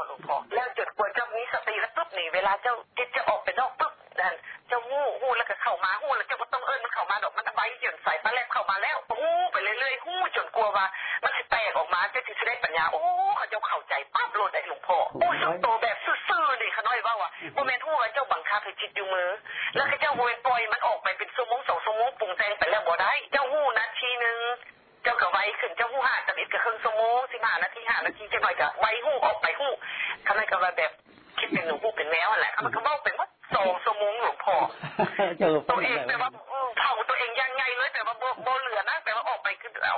นาะหลวงพ่อแล้วจดกว่าเจ้ามีสติแล้วปึ๊บนี่เวลาเจ้าจิตจะออกไปนอกปึ๊บนั่นเจ้าฮู้ฮู้แล้วก็เข้ามาฮู้แล้วเจ้าบ่ต้องเอิ้นมันเข้ามาดอกมันใบจนใส่ปลาแลบเข้ามาแล้วฮู้ไปเรื่อยๆฮู้จนกลัวว่า มันสิแตกออกมาจะสิได้ปัญญาโอ้เขาเจ้าเข้าใจปั๊บโลดได้หลวงพ่อโอ้สุดโตแบบซื่อๆนี่ขน้อยว่าว่าบ่แม่นฮู้ว่าเจ้าบังคับให้จิตอยู่มือ แล้วก็เจ้าบ่ปล่อยมันออกไปเป็นชั่วโมง2ชั่วโมงปรุงแต่งไปแล้วบ่ได้ เจ้าฮู้นาทีนึง เจ้าก็ไว้ขึ้นเจ้าฮู้5นาทีก็ครึ่งชั่วโมง15นาที5นาทีจังหน่อยก็ไว้ฮู้ออกไปฮู้ขน้อยก็ว่าแบบคิดเป็นหนูฮู้เป็นแมวนั่นแหละมันก็เว้าเป็นว่า2ชั่วโมงหลวงพ่อเจอตัวเองแต่ว่าเผาตัวเองยังไงเลยแต่ว่าบ่เหลือนะแต่ว่าออกไปคือเอา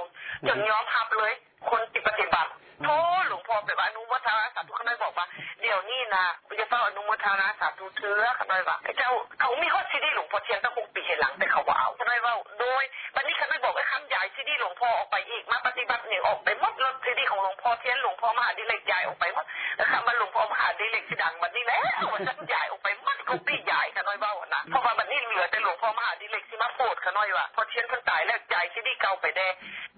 จนยอมรับเลย คนปฏิบัติโทหลวงพ่อแบบอนุโมทนาสาธุขน้อยบอกว่าเดี๋ยวนี้นะจะเฝ้าอนุโมทนาสาธุเถือขน้อยว่าเจ้าเขามีฮอดซีดีหลวงพ่อเทียนตั้ง6ปีเห็นหลังแต่เขาบ่เอาขน้อยว่าโดย บัดนี้ขน้อยบอกว่าคำย้ายซีดีหลวงพ่อออกไปอีกมาปฏิบัติเนี่ยออกไปหมดแล้วซีดีของหลวงพ่อเทียนหลวงพ่อมหาดิเรกย้ายออกไปหมดแล้วคำว่าหลวงพ่อมหาดิเรกสิดังบัดนี้แล้วมันจะย้ายออกไปหมดก็ปีย้ายขน้อยว่านะเพราะว่าบัดนี้เหลือแต่หลวงพ่อมหาดิเรกสิมาโปรดขน้อยว่าพอเทียนเพิ่นตายแล้วย้ายซีดีเก่าไปแด้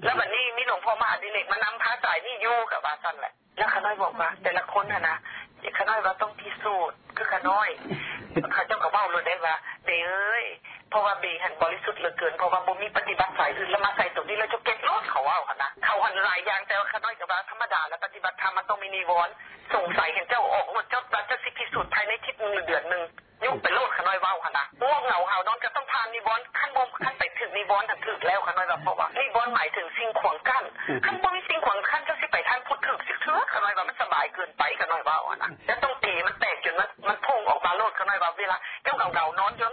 แล้วบัดนี้มีหลวงพ่อมหาดิเรกมานำพาสายนี่อยู่กับว่าซั่นแหละแล้วขน้อยบอกว่า แต่ละคนน่ะนะขน้อยว่าต้องพิสูจน์คือขน้อยเขาเจ้าก็เว้าเลยได้ว่าเด้เอ้ย เพราะว่าเบหันบริสุทธิ์เหลือเกินเพราะว่าบ่มีปฏิบัติสายอื่นแล้วมาใส่ตรงนี้แล้วจะเก็บรถเขาเว้าหนนะเขาหันหลายอย่างแต่ว่าขน้อยก็ว่าธรรมดาแล้วปฏิบัติธรรมมันต้องมีนิวรณ์สงสัยเห็นเจ้าออกหมดเจ้าจะสิพิสูจน์ภายในทิศนึงเดือนหนึ่งยุ่งไปโลดขน้อยว้าหั่นนะง่วงเหงาเห่านอนก็ต้องทานนิวรณ์ขั้นบ่ขั้นไปถึงนิวรณ์ถึงถึกแล้วขน้อยว่าเพราะว่านิวรณ์หมายถึงสิ่งขวางกั้นขั้นบ่มีสิ่งขวางกั้นเจ้าสิไปทางพุทธถึกสิเถือขน้อยว่ามันสบายเกินไปขน้อยเว้าหั่นนะแล้วต้องตีมันแตกจนมันมันพุ่งออกมาโลดขน้อยว่าเวลาเจ้าเหงาๆนอนจน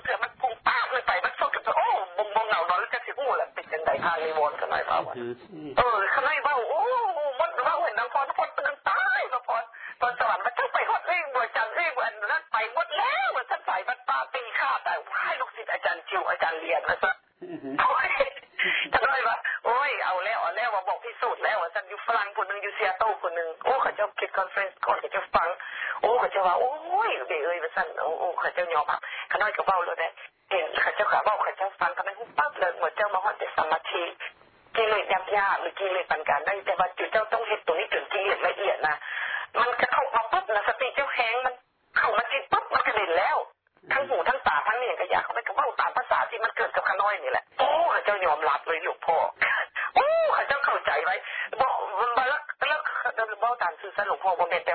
จังได๋ทางนิวรณ์ขน้อยว่าเออขน้อยเว้าโอ้มันเว้าเห็นนางพรพรตื่นตายนางพรตอนสวรรค์มันเจ้าไปฮอดเองบ่จังเองอันนั้นไปหมดแล้วมันท่านสายบัดป้าตีข้าแต่ให้ลูกศิษย์อาจารย์จิวอาจารย์เรียนมาซะ โตคนนึงโอ้ข้าเจ้าคิดคอนเฟรนซ์ก่อนข้าเจ้าฟัง โอ้ข้าเจ้าว่าโอ้ยเด้เอ้ยว่าสั่นโอ้ข้าเจ้ายอมรับข้าน้อยก็เบาแล้วได้เห็นข้าเจ้าขาเว้าเขาเจ้าฟังก็มันปั๊บเลยเหมือนเจ้ามาหอดแต่สมาธิกิเลสยากๆหรือกิเลสปันการได้แต่ว่าจุดเจ้าต้องเห็นตรงนี้จนกิเลสละเอียดนะมันกระทบมาปุ๊บนะ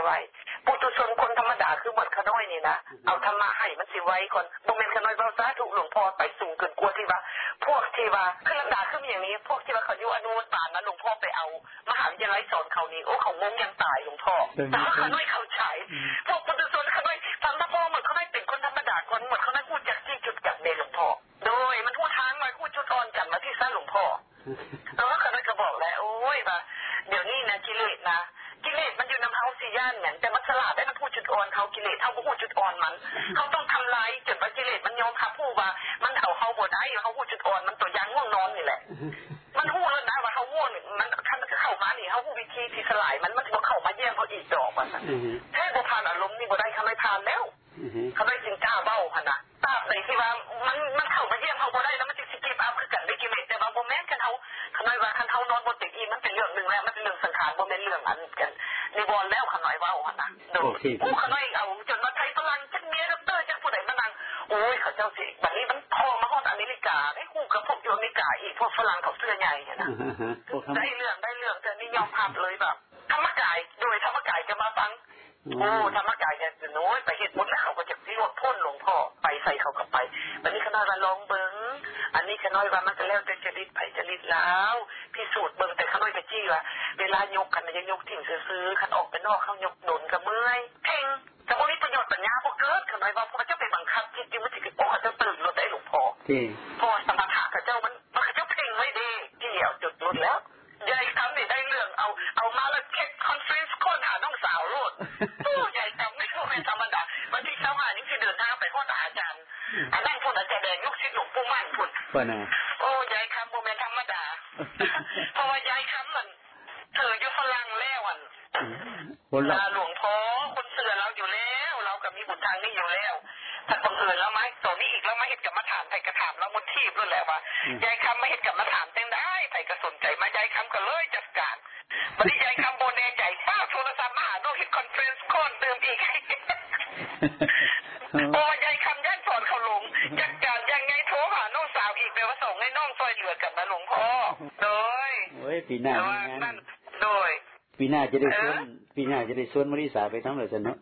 ไว้ปุถุชนคนธรรมดาคือหมดขน้อยนี่นะเอาธรรมะให้มันสิไว้ก่อนบ่แม่นขน้อยเว้าซะถูกหลวงพ่อไปสูงเกินกลัวที่ว่า พวกที่ว่าคือลักษณะคืออย่างนี้ พวกที่ว่าเขาอยู่อนุบาลนะหลวงพ่อไปเอามหาวิทยาลัยสอนเขานี่โอ้เขางงยังตายหลวงพ่อแต่ว่าขน้อยเข้าใจพวกปุถุชนขน้อยฟังธรรมะหมดขน้อยเป็นคนธรรมดาคนหมดขน้อยพูดจากที่จุดจากเดหลวงพ่อโดยมันพูดทางมาพูดจุดอ่อนกันมาที่ซะหลวงพ่อแล้วขน้อยก็บอกแล้วโอ้ยว่าเดี๋ยวนี้นะกิเลสนะกิเลส สิย่านหยังแต่มันสลาดได้มันพูดจุดอ่อนเขากิเลสเฮาบ่พูดจุดอ่อนมัน เขาต้องทำลายจนว่ากิเลสมันยอมรับผู้ว่า มันเอาเฮาบ่ได้เขาพูดจุดอ่อนมันตัวอย่างง่วงนอนนี่แหละ มันฮู้แล้วนะว่าเฮาง่วงนี่มันคันเข้ามานี่เฮาฮู้วิธีที่สลายมันมันบ่เข้ามาเยี่ยมเฮาอีกดอกว่าซั่นแท้บ่ผ่านอารมณ์นี่บ่ได้ทำให้ผ่านแล้วเขาได้ ณ์แล้วคันน้อยเว้าหั่นน่ะโดยผู้คันน้อยเอาจนมาไทยฝรั่งจักเมียด็อกเตอร์จักผู้ใดมานั่งโอ้ยเขาเจ้าสิบัดนี้มันพอมาฮอดอเมริกาได้ฮู้กับพวกอยู่อเมริกาอีกพวกฝรั่งเขาเสื้อใหญ่เนี่ยนะได้เรื่องได้เรื่องแต่นี่ยอมรับเลยแบบธรรมกายโดยธรรมกายจะมาฟังโอ้ธรรมกายเนี่ยโน้ยไปเฮ็ดหมด อันนี้ขน้อยว่ามันก็แล้วแต่จริตไผจริตแล้วพิสูจน์เบิ่งแต่ขน้อยก็จี้ว่าเวลายกกันจะยกทิ้งซื่อๆคันออกไปนอกเขายกโดนก็เมื่อยเพ่งจะบ่มีประโยชน์ปัญญาบ่เกิดขน้อยว่าเพราะมันจะไปบังคับจิตมันสิโอ้เขาจะตื่นรถได้หลวงพ่อจริงพอสมถะกับเจ้ามันมันเจ้าเพ่งไว้ดีเกี่ยวจุดรุดแล้วยายคำนี่ได้เรื่องเอาเอามาแล้วเช็คคอนเฟรนซ์คนหาน้องสาวโลด ป่ะนะโอ้ยายคำโมเมนธรรมดาเพราะว่ายายคำมันเธออยู่ฝรั่งแล้วอะคนลาหลวงพ่อคนเสือเราอยู่แล้ว เรากับมีบุญทางนี้อยู่แล้วถ้าคนอื่นแล้วไหมตัวนี้อีกแล้วไม่เห็นกับมาถามไผ่กระถามแล้วมุดทีบรุ่แล้ว่ายายคำไม่เห็นกับมาถามเต้นได้ไผ่กระสนใจมายายคำก็เลยจัดการวันนี้ยายคำโบเนใจเป้าโทรศัพท์มาหาโนฮิทคอนเฟรนซ์คนเติมอีกโอ้ยายคำย่านสอนเขาลงจัดการ ให้น้องซอยเหลือกันนะหลวงพ่อโดยโอ้ยปีหน้าแต่มีว่างานนั่นโดยปีหน้าจะได้ชวนเออปีหน้าจะได้ชวนมาริสาไปทั้งเลยสนุก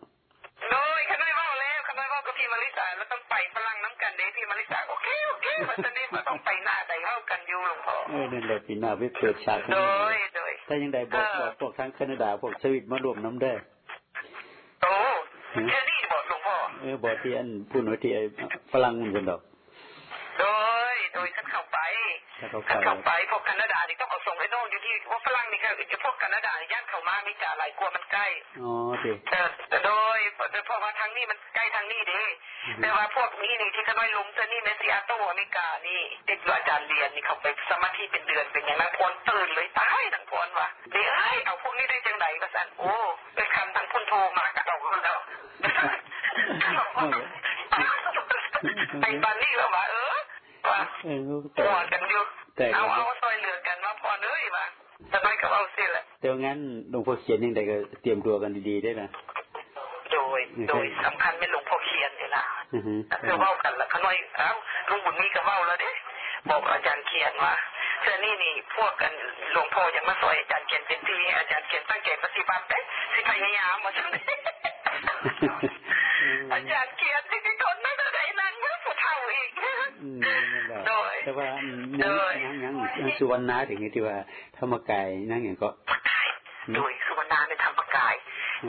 โดยขน้อยว่าแล้วขน้อยว่ากับพี่มาริสาแล้วต้องไปพลังน้ำกันเด้พี่มาริสาโอเคโอเคมันจะนี่มันต้องไปหน้าใดเข้ากันอยู่หลวงพ่อเออนั่นแหละปีหน้าไปเปิดฉากให้โดดูยโดยถ้ายังได้บอกเออบอกพวกทั้งแคนาดาพวกสวิตมารวมน้ำได้อโอ้แค่นี้บอกหลวงพ่อเออบอกที่อันพูดไว้ที่ไอ้ฝรั่งมันกันดอก โดย โดยฉันเข้าไป ถ้าเขาไปฉันเข้าไปพวกแคนาดานี่ต้องเอาส่งให้โน่นอยู่ที่ว่าฝรั่งนี่คือพวกแคนาดานี่ย่านเข้ามาไม่จ่าหลายกลัวมันใกล้อ๋อดิแต่แต่โดยเพราะว่าทางนี้มันใกล้ทางนี้เด้แต่ว่าพวกนี้นี่ที่เขาไม่ล้มเธอนี่ในซีแอตเทิลอเมริกานี่ติดอยู่อาจารย์เรียนนี่เขาไปสมาธิเป็นเดือนเป็นอย่างนั้นพรตื่นเลยตายทั้งพรว่ะเดี๋ยวเอ้ยเอาพวกนี้ได้จังไหนก็สันโอ้ไปคันทั้งพุ่นโทรมากระดอกแล้วไปบันนี่แล้วว่าเออว่าเออหัแต่วกันอยู่ แต่เอาเอาซอยเหลือกันว่าพอเลยว่าแต่ไม่ก็เอาสิแหละแต่ว่างั้นหลวงพ่อเขียนยังไงก็เตรียมตัวกันดีๆได้นะโดยโดยสำคัญเป็นหลวงพ่อเขียนนี่ล่ะอือฮึคือเว้ากันแล้วขน้อยเอ้าลุงบุญมีก็เว้าแล้วเด้บอกอาจารย์เขียนว่าเธอนี่นี่พวกกันหลวงพ่อยังมาสอยอาจารย์เขียนเป็นทีอาจารย์เขียนตั้งใจปฏิบัติเด้สิพยายามมาจังอาจารย์เขียนที่ที่ทนไม่ได้นั่งยังผู้เฒ่าอีก อืมนั่น แหละโดยแต่ว่าโดยังยยังยังสุวรรณาถึงที่ว่าธรรมกายนั่งอย่างก็ประกายโดยสุวรรณาในธรรมกาย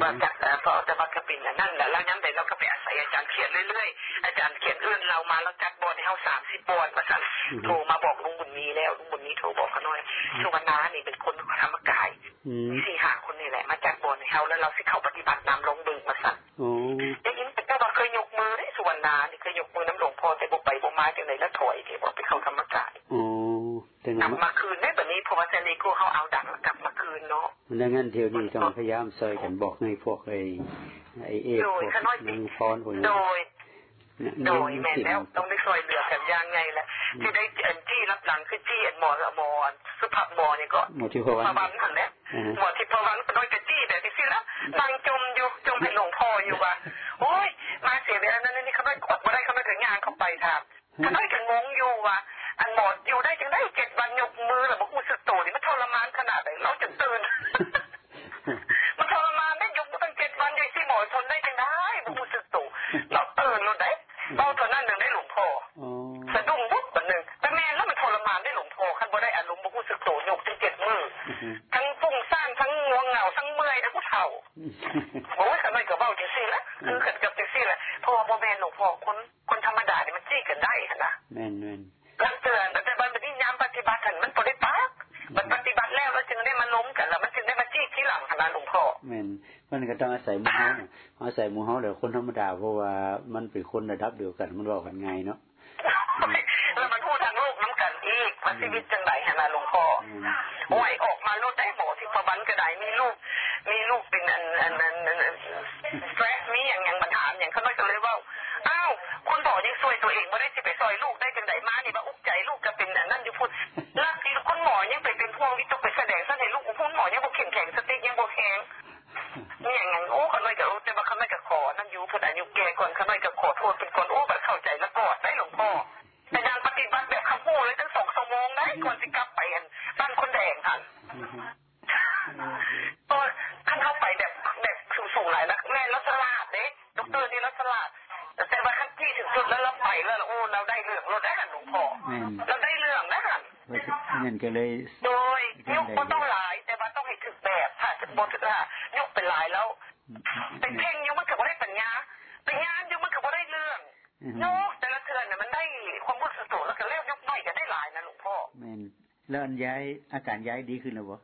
ว่าจากเอ่อพอจะมากระปินน่ะนั่นแหละแล้วยังแต่เราก็ไปอาศัยอาจารย์เขียนเรื่อยๆอาจารย์เขียนเอื้อนเรามาแล้วจัดบอลให้เขาสามสิบบอลมาสั่นโทรมาบอกลุงบุญมีแล้วลุงบุญมีโทรบอกเขาหน่อยสุวรรณานี่เป็นคนธรรมกายอืมสี่ห้าคนนี่แหละมาจัดบอลให้เขาแล้วเราสิเข้าปฏิบัตินำลงบึงมาสั่นโอ้ได้ยินแต่ก็เคยยกมือได้สุวรรณานี่เคยยกมือน้ำหลวงพ่อแต่บุกไปบุกมาจังไหนแล้วถอยที่บอกไปเข้าธรรมกาย โอ้แต่ กลังั้บนมาคืนได้แบบนี้เพราะว่าเซนีโก้เขาเอาดังแล้วกลับมาคืนเนาะดังนั้นเที่ยวนี้ต้องพยายามซอยกันบอกให้พวกไอ้ไอ้เอกพวกนางพรพวกนี้โดยเนี่ยโดยแม่นแล้วต้องได้ซอยเหลือกันยังไงแหละที่ได้เอ็นจี้รับหลังคือจี้เอ็นหมอกับหมอสุภาพหมอนี่ก็หมดที่พวันพวันหันแหละหมอที่พวันก็น้อยจะจี้แบบนี้สิแล้วนั่งจมอยู่จมเป็นหลวงพ่ออยู่ว่าโอ้ยมาเสียเวลานั้นนี่เขาไม่ออกมาได้เขาไม่ถึงงานเขาไปทำเขาน้อยจะงงอยู่ว่า อันหมออยู่ได้จังได้เจ็ดวันยกมือหรือบอกมือสุดโต่งนี่มันทรมานขนาดไหนเราจะตื่นมันทรมานได้ยกมือตั้งเจ็ดวันอยู่ที่หมอทนได้จังได้บอกมือสุดโต่งเราตื่นเราได้เบาเท่านั้นหนึ่งได้หลวงพ่ออ๋อสะดุ้งวุบแบบหนึ่งแต่แม่แล้วมันทรมานได้หลวงพ่อขั้นบ่ได้อารมณ์บ่รู้สึกโตยกถึงเจ็ดมืออือฮึทั้งฟุ้งซ่านทั้งง่วงเหงาทั้งเมื่อยทั้งผู้เฒ่า มันก็ต้องอาศัยหมู่เฮาอาศัยหมู่เฮาเดี๋ยวคนธรรมดาเพราะว่ามันเป็นคนระดับเดียวกันมันเว้ากันง่ายเนาะแล้วมันพูดทางโลกน้ำกันอีกว่าชีวิตจังไดหั่นน่ะหลวงพ่ออืมโอ้ยออกมาโลดได้หมอที่ประบันก็ได้มีลูก มีลูกเป็นอันอันอันอันสเตรสมีอย่างอย่างปัญหาอย่างเขาเลยก็เลยว่าอ้าวคุณบอกยังซวยตัวเองไม่ได้สิไปซอยลูกได้จังไดมานี่มาอุกใจลูกก็เป็นอันนั่นอยู่พูด ก่อนสิกลับไปอันบ้านคนแดงทันอือฮึตัวท่านเข้าไปแบบแบบสูงๆหลายนะแม่แล้วสลาดเด้ดอกเตอร์นี่แล้วสลาดแต่ว่าขั้นที่ถึงจุดแล้วเราไปแล้วโอ้เราได้เรื่องเราได้หันหลวงพ่อแม่นเราได้เรื่องนะหันเพราะฉะนั้นก็เลย โดยยกก็ต้องหลาย แต่ว่าต้องให้ถึกแบบถ้าจะบถึกอะยกเป็นหลายแล้วเป็นเพ่ง แล้วอันย้ายอาการย้ายดีขึ้นหรือเปล่า